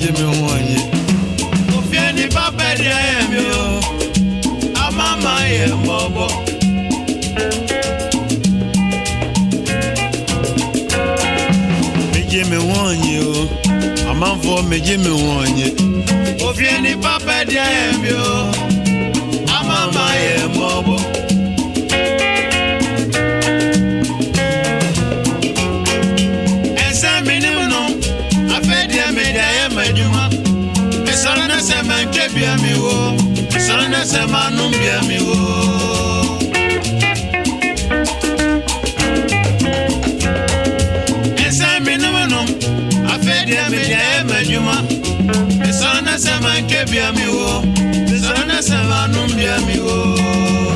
jẹ́ mi wọn ànyẹ. kò fi ẹni bá bẹ̀ di ẹ̀yẹ mi o a máa ma yẹ mọ́ bọ́. méjì mi wọ́n ànyẹ o a máa ń fọ méjì mi wọ́n ànyẹ. kò fi ẹni bá bẹ̀ di ẹ̀yẹ mi o a máa ma yẹ mọ́ media meduma Mesana sema kebia miwo Mesana sema numbia miwo juma Mesana sema kebia miwo Mesana sema numbia miwo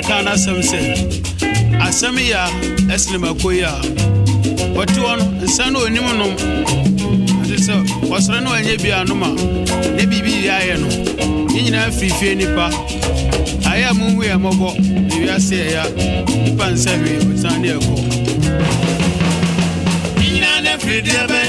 yɛka n'asɛm sɛ asɛm yi a ɛsenemako yi a wɔte hɔ no nsa no ɔnim nom ate sɛ ɔsrɛ no anyɛ bia nom a ne biribi yɛ ayɛ no ne nyinaa firifie nipa ayɛ a mohu yɛ mmɔbɔ ewiase ɛya nipa nsa hwee ɔtena ne ɛkɔ ne nyinaa ne firideɛ bɛ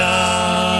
Aleluia.